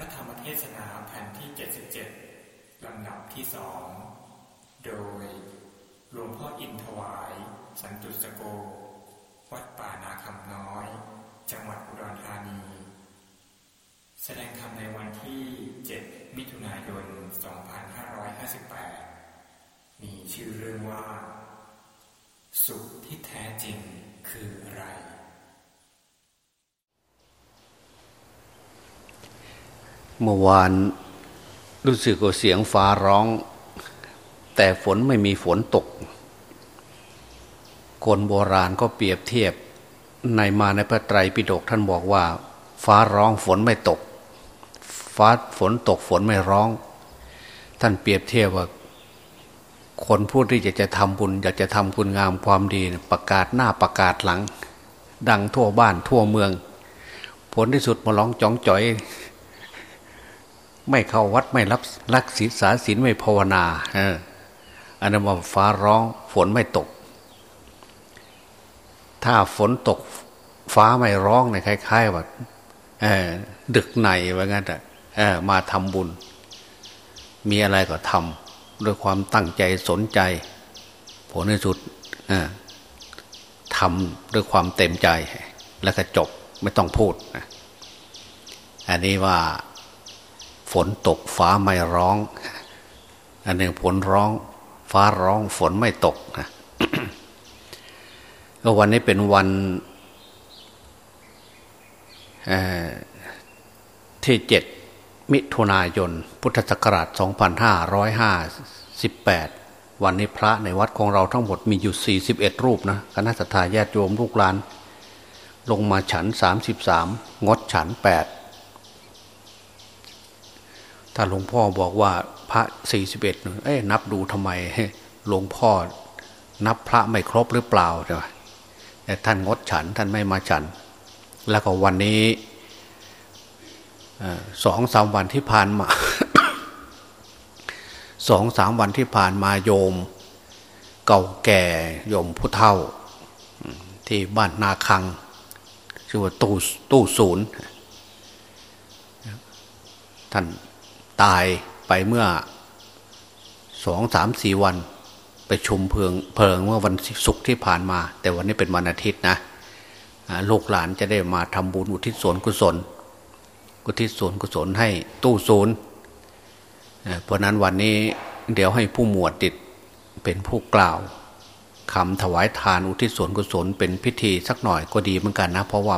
ระธรรมเทศนาแผ่นที่ 77 ลำดับที่สอง โดยหลวงพ่ออินทวาย สันตุสโก วัดป่านาคำน้อย จังหวัดอุดรธานี แสดงธรรมในวันที่ 7 มิถุนายน 2558 มีชื่อเรื่องว่า สุขที่แท้จริงคืออะไร เมื่อวานรู้สึกว่าเสียงฟ้าร้อง แต่ฝนไม่มีฝนตก คนโบราณก็เปรียบเทียบในมาในพระไตรปิฎกท่านบอกว่า ฟ้าร้องฝนไม่ตก ฟ้าฝนตกฝนไม่ร้อง ท่านเปรียบเทียบว่า คนผู้ที่จะจะทำบุญ อยากจะทำคุณงามความดีประกาศหน้าประกาศหลัง ดังทั่วบ้านทั่วเมือง ผลที่สุดมาร้องจ้องจ่อย ไม่เข้าวัดไม่รับรักศีลสาศีลไม่ภาวนาเอออันนั้นว่าฟ้าร้องฝนไม่ตก ถ้าฝนตกฟ้าไม่ร้องเนี่ยคล้าย ๆ ว่าดึกในว่างั้นอะมาทำบุญ มีอะไรก็ทำด้วยความตั้งใจสนใจ ผลในสุดทำด้วยความเต็มใจ แล้วก็จบไม่ต้องพูดนะอันนี้ว่า ฝนตกฟ้าไม่ร้อง อันหนึ่งฝนร้อง ฟ้าร้องฝนไม่ตกนะก็วันนี้เป็นวันที่เจ็ดมิถุนายน พุทธศักราช 2558 วันนี้พระในวัดของเราทั้งหมดมีอยู่ 41 รูปนะคณะสัตยาญาติโยมลูกหลาน ลงมาฉัน 33 งดฉัน 8 ถ้าหลวงพ่อบอกว่าพระสี่สิบเอ็ดเอ้นับดูทำไมหลวงพ่อ นับพระไม่ครบหรือเปล่าใช่ไหมแต่ท่านงดฉันท่านไม่มาฉัน แล้วก็วันนี้สองสามวันที่ผ่านมาสองสามวันที่ผ่านมาโยม เก่าแก่โยมผู้เฒ่า ที่บ้านนาคังชื่อว่าตู้ตู้ศูนย์ท่าน ตายไปเมื่อสองสามสี่วัน ไปชุมเพลิงเพลิงเมื่อวันศุกร์ที่ผ่านมา แต่วันนี้เป็นวันอาทิตย์นะลูกหลานจะได้มาทำบุญอุทิศส่วนกุศล อุทิศส่วนกุศลให้ตู้ศูนย์เพราะนั้นวันนี้เดี๋ยวให้ผู้หมวดติดเป็นผู้กล่าวคำถวายทานอุทิศส่วนกุศลเป็นพิธีสักหน่อยก็ดีเหมือนกันนะ เพราะว่า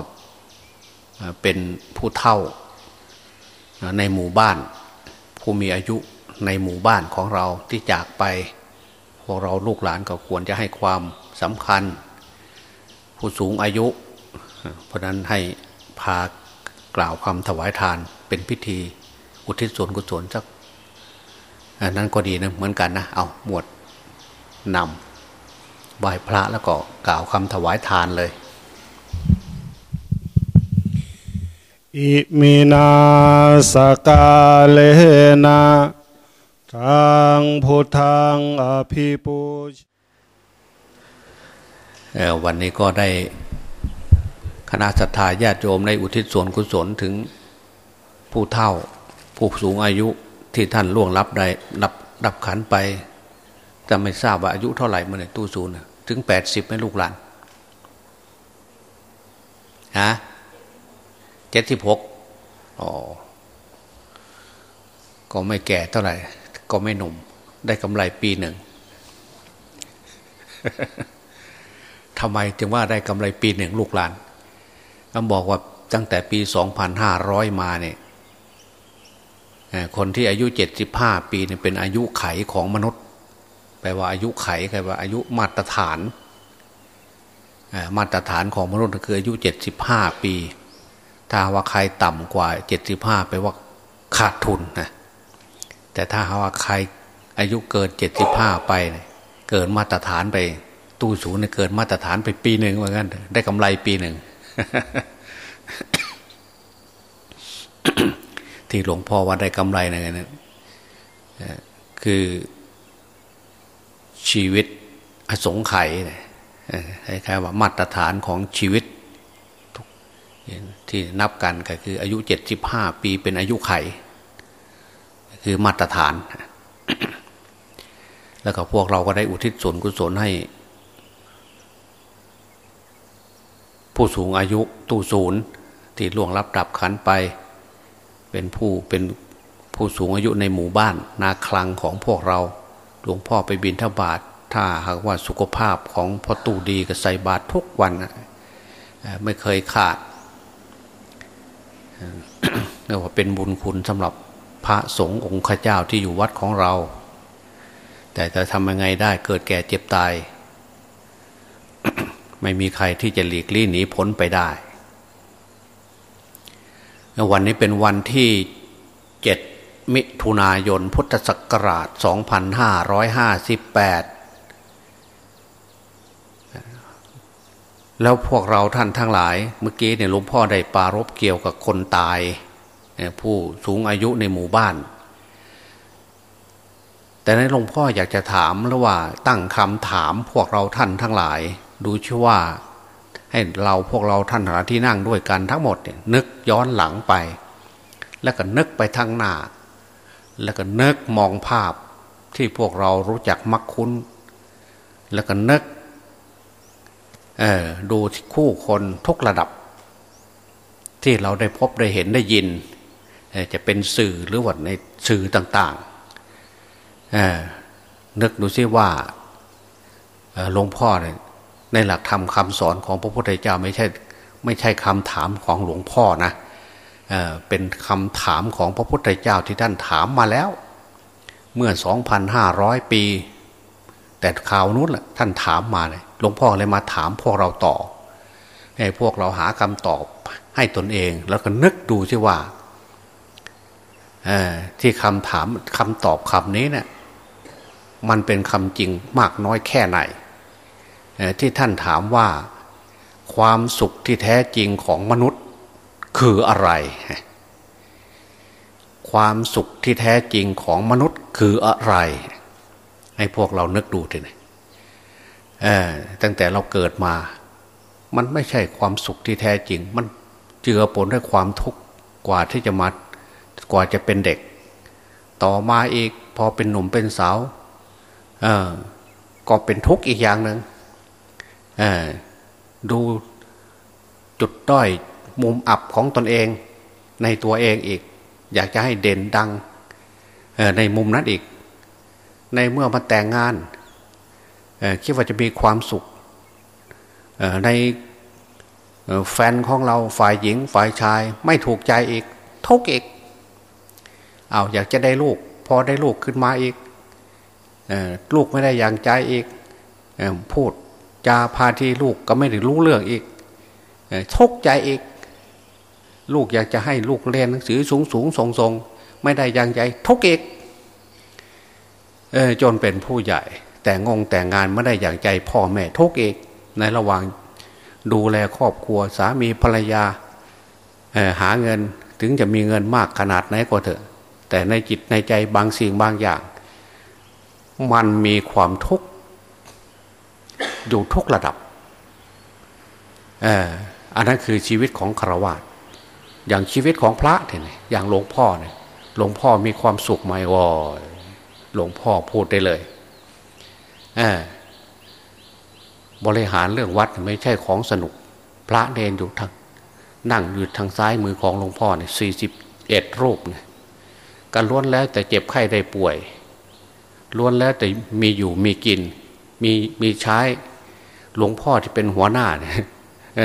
เป็นผู้เท่าในหมู่บ้าน ผู้มีอายุในหมู่บ้านของเราที่จากไป พวกเราลูกหลานก็ควรจะให้ความสำคัญ ผู้สูงอายุ เพราะนั้นให้พากล่าวคำถวายทานเป็นพิธี อุทิศส่วนกุศลสักนั้นก็ดีนะเหมือนกันนะ เอาหมวดนำไหว้พระแล้วก็กล่าวคำถวายทานเลย อิมินาสกาเลนะทางพุทธังอภิปุชวันนี้ก็ได้คณะสัตยาญาติโยมในอุทิศส่วนกุศลถึงผู้เฒ่า ผู้สูงอายุที่ท่านล่วงรับได้รับรับขันไปจะไม่ทราบว่าอายุเท่าไหร่เมื่อในตู้ศูนย์ถึงแปดสิบไหมลูกหลานฮะ เจ็ดสิบหกอ๋อ ก็ไม่แก่เท่าไหร่ ก็ไม่หนุ่ม ได้กำไรปีหนึ่งทำไมจึงว่าได้กำไรปีหนึ่งลูกหลานก็บอกว่าตั้งแต่ปีสองพันห้าร้อยมาเนี่ยคนที่อายุเจ็ดสิบห้าปีเนี่ยเป็นอายุไขของมนุษย์ แปลว่าอายุไขแปลว่าอายุมาตรฐาน มาตรฐานของมนุษย์คืออายุเจ็ดสิบห้าปี ถ้าว่าใครต่ำกว่าเจ็ดสิบห้าไปว่าขาดทุนนะแต่ถ้าว่าใครอายุเกินเจ็ดสิบห้าไปเกินมาตรฐานไป ตู้ศูนย์เกินมาตรฐานไปปีหนึ่งว่างั้นได้กำไรปีหนึ่งที่หลวงพ่อว่าได้กำไรนะเนี่ยคือชีวิตอสงไขยคล้ายๆว่ามาตรฐานของชีวิต ที่นับกันก็คือ อายุเจ็ดสิบห้าปีเป็นอายุไข คือมาตรฐาน แล้วก็พวกเราก็ได้อุทิศส่วนกุศลให้ ผู้สูงอายุตู้ศูนย์ที่ล่วงรับดับขันไป เป็นผู้เป็นผู้สูงอายุในหมู่บ้าน นาคลังของพวกเราหลวงพ่อไปบินทบาทถ้าหากว่าสุขภาพของพ่อตู้ดีก็ใส่บาตรทุกวัน ไม่เคยขาด เรียกว่าเป็นบุญคุณสำหรับพระสงฆ์องค์ข้าเจ้าที่อยู่วัดของเรา แต่จะทำยังไงได้เกิดแก่เจ็บตาย ไม่มีใครที่จะหลีกลี่หนีพ้นไปได้ วันนี้เป็นวันที่เจ็ดมิถุนายนพุทธศักราช 2558 แล้วพวกเราท่านทั้งหลาย เมื่อกี้เนี่ยหลวงพ่อได้ปารบเกี่ยวกับคนตาย ผู้สูงอายุในหมู่บ้าน แต่ในหลวงพ่ออยากจะถามแล้วว่าตั้งคำถามพวกเราท่านทั้งหลาย ดูชื่อว่า ให้เราพวกเราท่านที่นั่งด้วยกันทั้งหมดเนี่ยนึกย้อนหลังไป แล้วก็นึกไปทางหน้า แล้วก็นึกมองภาพที่พวกเรารู้จักมักคุ้น แล้วก็นึก ดูคู่คนทุกระดับ ที่เราได้พบได้เห็นได้ยิน จะเป็นสื่อหรือว่าในสื่อต่างๆนึกดูซิว่าหลวงพ่อเนี่ยในหลักธรรมคำสอนของพระพุทธเจ้าไม่ใช่ไม่ใช่คำถามของหลวงพ่อนะเเป็นคำถามของพระพุทธเจ้าที่ท่านถามมาแล้ว เมื่อ 2,500 ปี แต่ข่าวนู้นแหละท่านถามมาเลย หลวงพ่อเลยมาถามพวกเราต่อให้พวกเราหาคำตอบให้ตนเอง แล้วก็นึกดูสิว่าที่คำถามคำตอบคำนี้เนะี่ยมันเป็นคำจริงมากน้อยแค่ไหนที่ท่านถามว่าความสุขที่แท้จริงของมนุษย์คืออะไร ความสุขที่แท้จริงของมนุษย์คืออะไร ให้พวกเรานึกดูทีนี้ ตั้งแต่เราเกิดมา มันไม่ใช่ความสุขที่แท้จริง มันเจือปนด้วยความทุกข์กว่าที่จะมากว่าจะเป็นเด็ก ต่อมาอีกพอเป็นหนุ่มเป็นสาวก็เป็นทุกข์อีกอย่างหนึ่งดูจุดด้อยมุมอับของตนเอง ในตัวเองอีก อยากจะให้เด่นดังในมุมนั้นอีก ในเมื่อมาแต่งงาน คิดว่าจะมีความสุขในแฟนของเราฝ่ายหญิงฝ่ายชายไม่ถูกใจอีกทุกอีกเอาอยากจะได้ลูก พอได้ลูกขึ้นมาอีกลูกไม่ได้อย่างใจอีกพูดจาพาที่ลูกก็ไม่ได้รู้เรื่องอีกทุกใจอีก ลูกอยากจะให้ลูกเรียนหนังสือสูงสูงทรงทรงไม่ได้อย่างใจทุกอีกจนเป็นผู้ใหญ่ แต่งงแต่งงานไม่ได้อย่างใจพ่อแม่ทุกเอกในระหว่างดูแลครอบครัวสามีภรรยาหาเงินถึงจะมีเงินมากขนาดไหนก็เถอะ แต่ในจิตในใจบางสิ่งบางอย่าง มันมีความทุกข์อยู่ทุกระดับอันนั้นคือชีวิตของคารวะอย่างชีวิตของพระเนี่ยอย่างหลวงพ่อเนี่ยหลวงพ่อมีความสุขไหมวอหลวงพ่อพูดได้เลย บริหารเรื่องวัดไม่ใช่ของสนุก พระเนนอยู่ทางนั่งอยู่ทางซ้ายมือของหลวงพ่อเนี่ยสี่สิบเอ็ดรูปเนี่ยการล้วนแล้วแต่เจ็บไข้ได้ป่วย ล้วนแล้วแต่มีอยู่มีกิน มีมีใช้หลวงพ่อที่เป็นหัวหน้าเนี่ยเ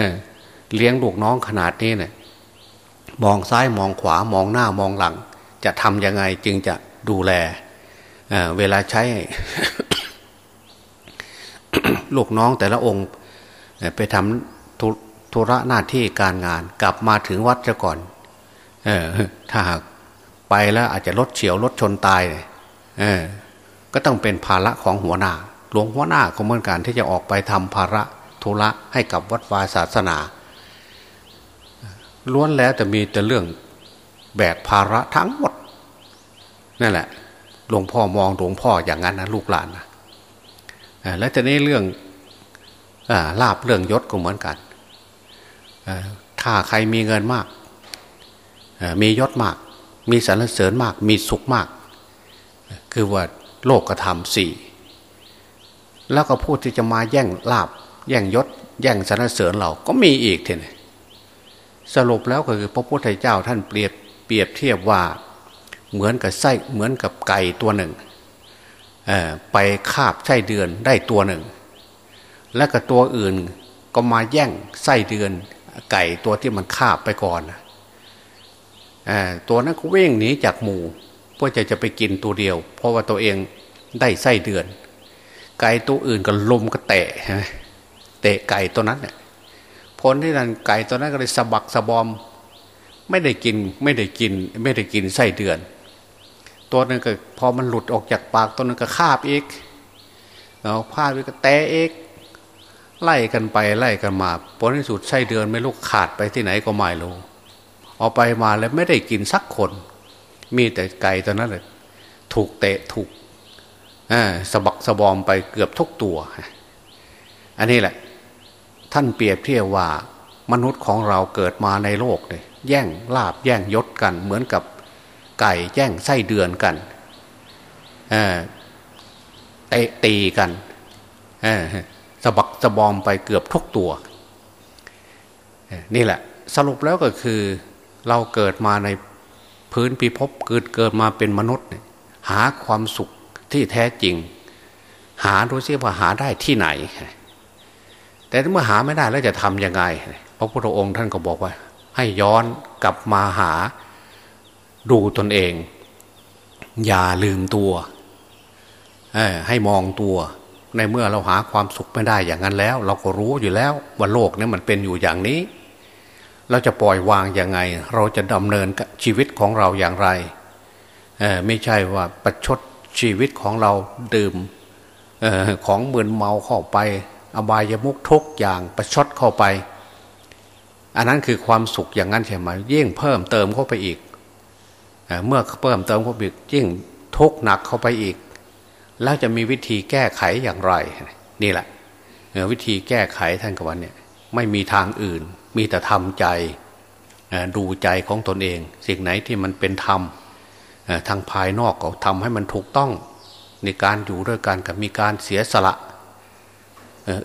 เลี้ยงลูกน้องขนาดนี้เนี่ยมองซ้ายมองขวามองหน้ามองหลัง จะทำยังไงจึงจะดูแลเเวลาใช้ ลูกน้องแต่ละองค์ไปทำธุระหน้าที่การงาน กลับมาถึงวัดซะก่อนออถ้าหากไปแล้วอาจจะรถเฉียวรถชนตายเออก็ต้องเป็นภาระของหัวหน้าหลวงหัวหน้าก็เหมือนกันที่จะออกไปทำภาระธุระให้กับวัดวาศาสนาล้วนแล้วแต่มีแต่เรื่องแบกภาระทั้งหมดนั่นแหละหลวงพ่อมองหลวงพ่ออย่างนั้นนะลูกหลานนะ แล้วจะนี้เรื่องอลาบเรื่องยศก็เหมือนกันถ้าใครมีเงินมาก มียศมาก มีสรรเสริญมาก มีสุขมาก คือว่าโลกกระทำสี่แล้วก็พูดที่จะมาแย่งลาบ แย่งยศ แย่งสรรเสริญเราก็มีอีกทีนี้สรุปแล้วก็คือพระพุทธเจ้าท่านเปรียบเปรียบเทียบว่าเหมือนกับไส้เหมือนกับไก่ตัวหนึ่ง ไปคาบไส้เดือนได้ตัวหนึ่ง และก็ตัวอื่นก็มาแย่งไส้เดือนไก่ตัวที่มันคาบไปก่อนตัวนั้นก็วิ่งหนีจากหมูเพื่อจะจะไปกินตัวเดียว เพราะว่าตัวเองได้ไส้เดือน ไก่ตัวอื่นก็ลมก็เตะเตะไก่ตัวนั้นเนี่ยผลที่นั้นไก่ตัวนั้นก็เลยสะบักสะบอม ไม่ได้กินไม่ได้กิน ไม่ได้กินไส้เดือน ตัวนึงก็พอมันหลุดออกจากปากตัวนึงก็คาบอีกเอาพาดไปก็แตะอีกไล่กันไปไล่กันมาผลที่สุดไส้เดือนไม่ลูกขาดไปที่ไหนก็ไม่รู้ออกไปมาแล้วไม่ได้กินสักคน มีแต่ไก่ตัวนั้นเลยถูกเตะถูกสะบักสะบอมไปเกือบทุกตัว อันนี้แหละ ท่านเปรียบเทียบว่ามนุษย์ของเราเกิดมาในโลกเลยแย่งลาบแย่งยศกันเหมือนกับ ไก่แย่งไส้เดือนกันเตะตีกันสะบักสะบอมไปเกือบทุกตัวนี่แหละสรุปแล้วก็คือเราเกิดมาในพื้นพิภพเกิดเกิดมาเป็นมนุษย์ หาความสุขที่แท้จริง หาดูซิว่าหาได้ที่ไหน แต่เมื่อหาไม่ได้แล้วจะทำยังไง พระพุทธองค์ท่านก็บอกว่า ให้ย้อนกลับมาหา ดูตนเอง อย่าลืมตัวให้มองตัว ในเมื่อเราหาความสุขไม่ได้อย่างนั้นแล้ว เราก็รู้อยู่แล้วว่าโลกนี้มันเป็นอยู่อย่างนี้ เราจะปล่อยวางยังไง เราจะดำเนินชีวิตของเราอย่างไรไม่ใช่ว่าประชดชีวิตของเราดื่มออของมืนเมาเข้าไป อบายมุกทุกอย่างประชดเข้าไป อันนั้นคือความสุขอย่างนั้นใช่ไหมยิ่งเพิ่มเติมเข้าไปอีก เมื่อเพิ่มเติมเข้าไปยิ่งทุกหนักเข้าไปอีก แล้วจะมีวิธีแก้ไขอย่างไร นี่แหละวิธีแก้ไขท่านกวันเนี่ยไม่มีทางอื่น มีแต่ทำใจดูใจของตนเอง สิ่งไหนที่มันเป็นธรรมทางภายนอกก็ทำให้มันถูกต้องในการอยู่ด้วยกันกับมีการเสียสละ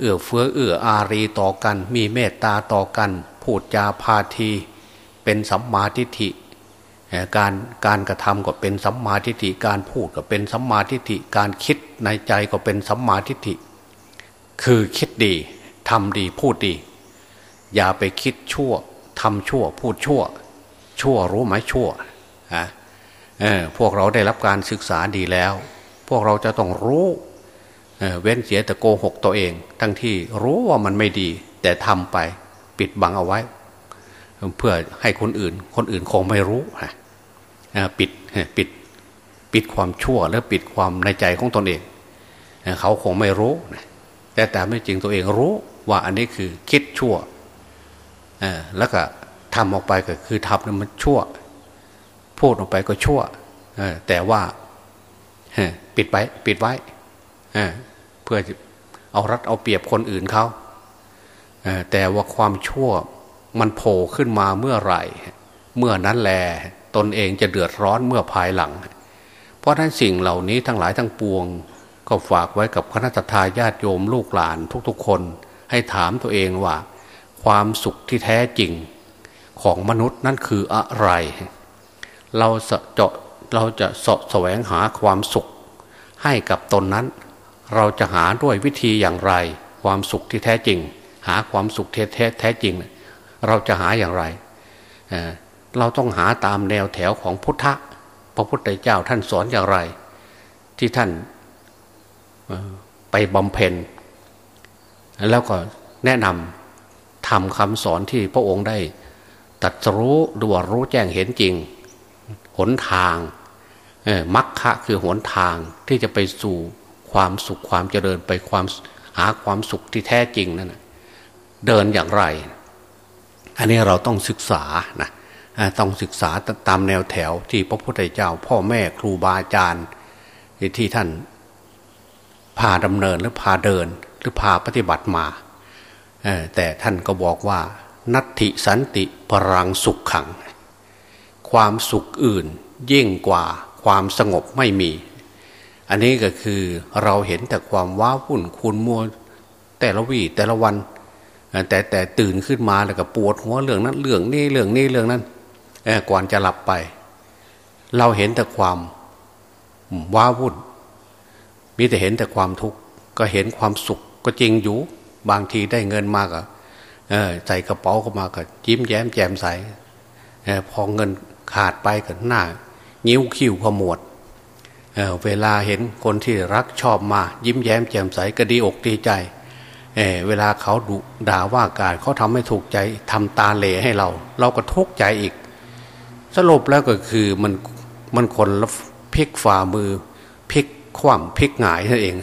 เอื้อเฟื้อเอื้ออารีต่อกัน มีเมตตาต่อกัน พูดจาพาที เป็นสัมมาทิฏฐิ การการกระทำก็เป็นสัมมาทิฏฐิการพูดก็เป็นสัมมาทิฏฐิการคิดในใจก็เป็นสัมมาทิฏฐิคือคิดดีทำดีพูดดี อย่าไปคิดชั่วทำชั่ว พูดชั่ว ชั่วรู้ไหมชั่วฮะพวกเราได้รับการศึกษาดีแล้ว พวกเราจะต้องรู้เเว้นเสียแต่โกหกตัวเอง ทั้งที่รู้ว่ามันไม่ดี แต่ทำไปปิดบังเอาไว้ เพื่อให้คนอื่น คนอื่นคงไม่รู้ฮะ ปิดปิดปิดความชั่วแล้วปิดความในใจของตนเอง เขาคงไม่รู้แต่แต่ไม่จริงตัวเองรู้ว่าอันนี้คือคิดชั่วแล้วก็ทำออกไปก็คือทำนั้นมันชั่ว พูดออกไปก็ชั่วแต่ว่าปิดไว้ปิดไว้เพื่อเอารัดเอาเปรียบคนอื่นเขาแต่ว่าความชั่วมันโผล่ขึ้นมาเมื่อไหร่ เมื่อนั้นแหละ ตนเองจะเดือดร้อนเมื่อภายหลัง เพราะนั้นสิ่งเหล่านี้ทั้งหลายทั้งปวง ก็ฝากไว้กับคณะทาญาติโยมลูกหลานทุกๆคน ให้ถามตัวเองว่า ความสุขที่แท้จริงของมนุษย์นั่นคืออะไร เราจะเราจะสะแสวงหาความสุข ให้กับตนนั้น เราจะหาด้วยวิธีอย่างไร ความสุขที่แท้จริง หาความสุขแท้แท้จริง เราจะหาอย่างไร เราต้องหาตามแนวแถวของพุทธะพระพุทธเจ้าท่านสอนอย่างไร ที่ท่านไปบำเพ็ญ แล้วก็แนะนำทำคำสอนที่พระองค์ได้ตัดรู้ดูรู้แจ้งเห็นจริง หนทางมัคคะคือหนทางที่จะไปสู่ความสุขความเจริญไปความหาความสุขที่แท้จริงนั่นเดินอย่างไร อันนี้เราต้องศึกษานะ ต้องศึกษาตามแนวแถวที่พระพุทธเจ้า พ่อแม่ครูบาอาจารย์ที่ท่านพาดำเนินหรือพาเดินหรือพาปฏิบัติมาแต่ท่านก็บอกว่า นัตถิสันติปรังสุขขัง ความสุขอื่นยิ่งกว่าความสงบไม่มี อันนี้ก็คือเราเห็นแต่ความว้าวุ่นคุณมัวแต่ละวี่แต่ละวัน แต่แต่ตื่นขึ้นมาแล้วก็ปวดหัวเรื่องนั้นเรื่องนี้เรื่องนี้เรื่องนั้น ก่อนจะหลับไป เราเห็นแต่ความว้าวุ่น มีแต่เห็นแต่ความทุกข์ก็เห็นความสุขก็จริงอยู่ บางทีได้เงินมากอะใส่กระเป๋าเข้ามาก็ยิ้มแย้มแจ่มใสพอเงินขาดไปก็หน้านิ้วคิ้วขมวดเเวลาเห็นคนที่รักชอบมา ยิ้มแย้มแจ่มใสก็ดีอกดีใจเเวลาเขาดุด่าว่าการเขาทำให้ถูกใจทำตาเหล่ให้เรา เราก็ทุกข์ใจอีก สรุปแล้วก็คือมันมันคนละพลิกฝ่ามือพลิกคว่ำพลิกหงายนั่นเอง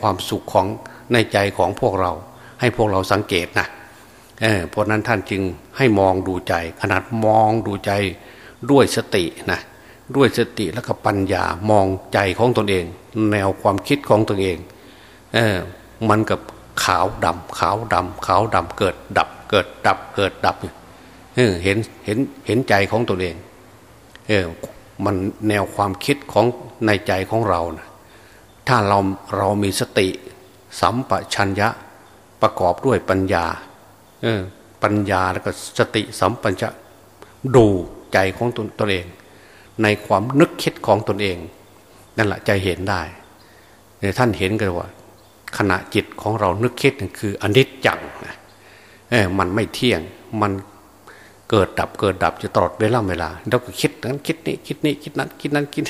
ความสุขของในใจของพวกเรา ให้พวกเราสังเกตนะเเพราะนั้นท่านจึงให้มองดูใจ ขนาดมองดูใจด้วยสตินะด้วยสติแล้วก็ปัญญามองใจของตนเอง แนวความคิดของตนเองเออมันกับขาวดำขาวดำขาวดำเกิดดับเกิดดับเกิดดับ เห็นเห็นเห็นใจของตนเองเออมันแนวความคิดของในใจของเรานะถ้าเราเรามีสติ สัมปชัญญะประกอบด้วยปัญญาเออปัญญาแล้วก็สติสัมปัญญะดูใจของตนตนเอง ในความนึกคิดของตนเอง นั่นแหละใจเห็นได้ท่านเห็นกันว่า ขณะจิตของเรานึกคิดคืออนิจจังเออมันไม่เที่ยงมัน เกิดดับเกิดดับจะตลอดเวลาเวลาเราก็คิดนั้นคิดนี้คิดนี้คิดนั้นคิดนั้นคิด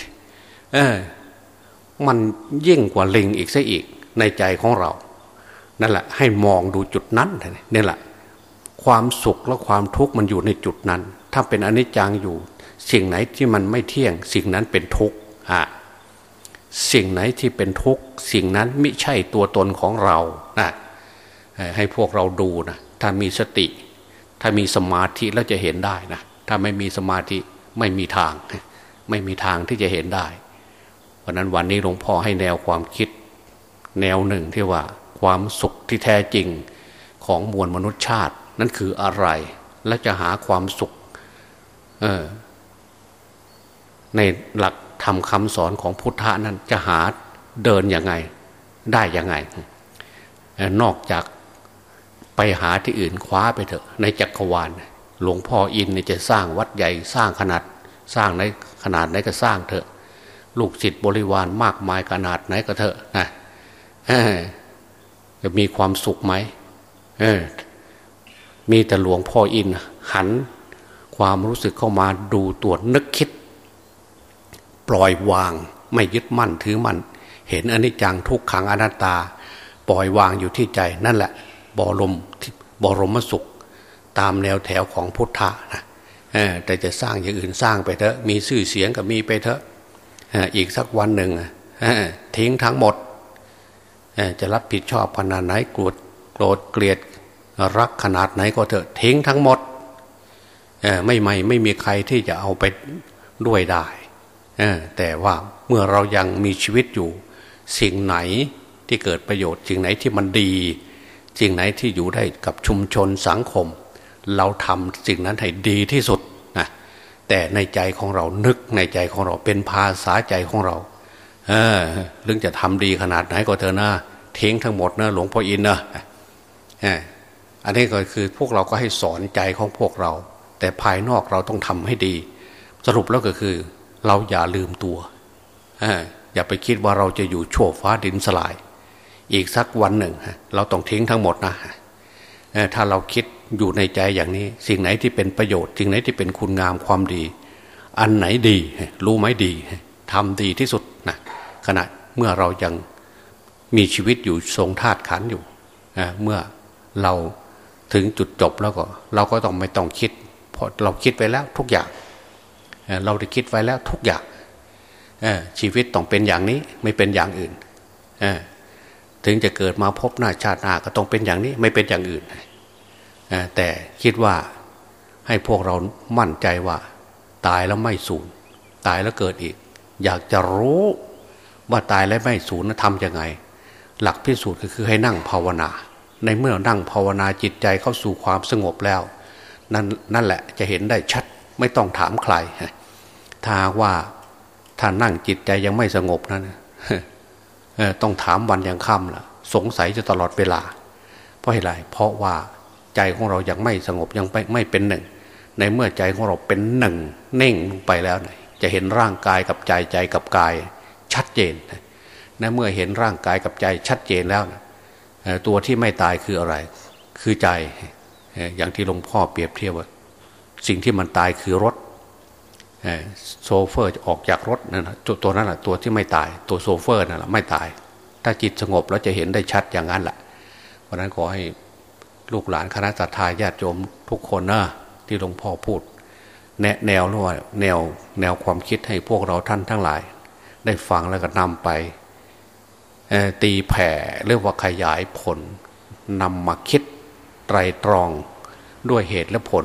เออ มันยิ่งกว่าลิงอีกซะอีกในใจของเรา นั่นแหละ ให้มองดูจุดนั้นนี่แหละ ความสุขและความทุกข์มันอยู่ในจุดนั้น ถ้าเป็นอนิจจังอยู่ สิ่งไหนที่มันไม่เที่ยง สิ่งนั้นเป็นทุกข์ฮะสิ่งไหนที่เป็นทุกข์สิ่งนั้นไม่ใช่ตัวตนของเรานะให้พวกเราดูนะถ้ามีสติ ถ้ามีสมาธิแล้วจะเห็นได้นะถ้าไม่มีสมาธิไม่มีทาง ไม่มีทางที่จะเห็นได้เพราะนั้นวันนี้หลวงพ่อให้แนวความคิด แนวหนึ่งที่ว่าความสุขที่แท้จริงของมวลมนุษยชาติ นั่นคืออะไรและจะหาความสุขในหลักทำคำสอนของพุทธะนั้นจะหาเดินยังไงได้ยังไง นอกจาก ไปหาที่อื่นคว้าไปเถอะ ในจักรวาลหลวงพ่ออินจะสร้างวัดใหญ่สร้างขนาดสร้างในขนาดไหนก็สร้างเถอะ ลูกศิษย์บริวารมากมายขนาดไหนก็เถอะนะจะมีความสุขไหมมีแต่หลวงพ่ออิน หัน ความรู้สึกเข้ามาดูตัวนึกคิด ปล่อยวาง ไม่ยึดมั่นถือมั่นเห็นอนิจจังทุกขังอนัตตา ปล่อยวางอยู่ที่ใจนั่นแหละ บรมบรมสุข ตามแนวแถวของพุทธะนะแต่จะสร้างอย่างอื่นสร้างไปเถอะ มีชื่อเสียงก็มีไปเถอะอีกสักวันหนึ่งทิ้งทั้งหมด จะรับผิดชอบขนาดไหนกรวดโกรธเกลียดรักขนาดไหนก็เถอะทิ้งทั้งหมดไม่ไม่ไม่มีใครที่จะเอาไปด้วยได้แต่ว่าเมื่อเรายังมีชีวิตอยู่ สิ่งไหนที่เกิดประโยชน์สิ่งไหนที่มันดี สิ่งไหนที่อยู่ได้กับชุมชนสังคม เราทำสิ่งนั้นให้ดีที่สุดนะแต่ในใจของเรานึกในใจของเราเป็นภาษาใจของเรา เออเรื่องจะทำดีขนาดไหนก็เถอะนะทิ้งทั้งหมดนะหลวงพ่ออินนะอันนี้ก็คือพวกเราก็ให้สอนใจของพวกเรา แต่ภายนอกเราต้องทำให้ดี สรุปแล้วก็คือ เราอย่าลืมตัวอย่าไปคิดว่าเราจะอยู่ชั่วฟ้าดินสลาย อีกสักวันหนึ่ง เราต้องทิ้งทั้งหมดนะถ้าเราคิดอยู่ในใจอย่างนี้ สิ่งไหนที่เป็นประโยชน์ สิ่งไหนที่เป็นคุณงามความดี อันไหนดี รู้ไหมดีทำดีที่สุดนะขณะเมื่อเรายังมีชีวิตอยู่ทรงธาตุขันอยู่เมื่อเราถึงจุดจบแล้วก็ เราก็ต้องไม่ต้องคิดเพราะเราคิดไปแล้วทุกอย่าง เราได้คิดไว้แล้วทุกอย่างชีวิตต้องเป็นอย่างนี้ไม่เป็นอย่างอื่น ถึงจะเกิดมาพบหน้าชาติหน้าก็ต้องเป็นอย่างนี้ไม่เป็นอย่างอื่น แต่คิดว่าให้พวกเรามั่นใจว่า ตายแล้วไม่สูญตายแล้วเกิดอีก อยากจะรู้ว่าตายแล้วไม่สูญทำยังไง หลักพิสูจน์ก็คือให้นั่งภาวนา ในเมื่อนั่งภาวนาจิตใจเข้าสู่ความสงบแล้ว นั่นนั่นแหละจะเห็นได้ชัดไม่ต้องถามใครถ้าว่าถ้านั่งจิตใจยังไม่สงบนั้น ต้องถามวันยังค่ำล่ะ สงสัยจะตลอดเวลา เพราะอะไรเพราะว่าใจของเรายังไม่สงบยังไม่ไม่เป็นหนึ่ง ในเมื่อใจของเราเป็นหนึ่งเน่งลงไปแล้วจะเห็นร่างกายกับใจใจกับกายชัดเจนในเมื่อเห็นร่างกายกับใจชัดเจนแล้วตัวที่ไม่ตายคืออะไร คือใจ อย่างที่หลวงพ่อเปรียบเทียบว่า สิ่งที่มันตายคือรถ โซเฟอร์จะออกจากรถนั่นนะตัวนั้นแหละตัวที่ไม่ตาย ตัวโซเฟอร์นั่นแหละไม่ตาย ถ้าจิตสงบแล้วจะเห็นได้ชัดอย่างนั้นแหละเพราะนั้นขอให้ลูกหลานคณะสัตยาญาติโยมทุกคนนะที่หลวงพ่อพูด แนแนวหรือว่าแนวแนวความคิดให้พวกเราท่านทั้งหลาย ได้ฟังแล้วก็นำไปตีแผ่เรียกว่าขยายผลนำมาคิดไตรตรองด้วยเหตุและผล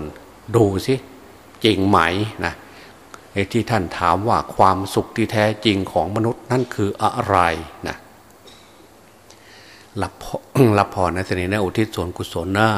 ดูสิจริงไหมนะ ที่ท่านถามว่าความสุขที่แท้จริงของมนุษย์นั่นคืออะไรนะรับพรรับพรนะสนินะอุทิศส่วนกุศลนะ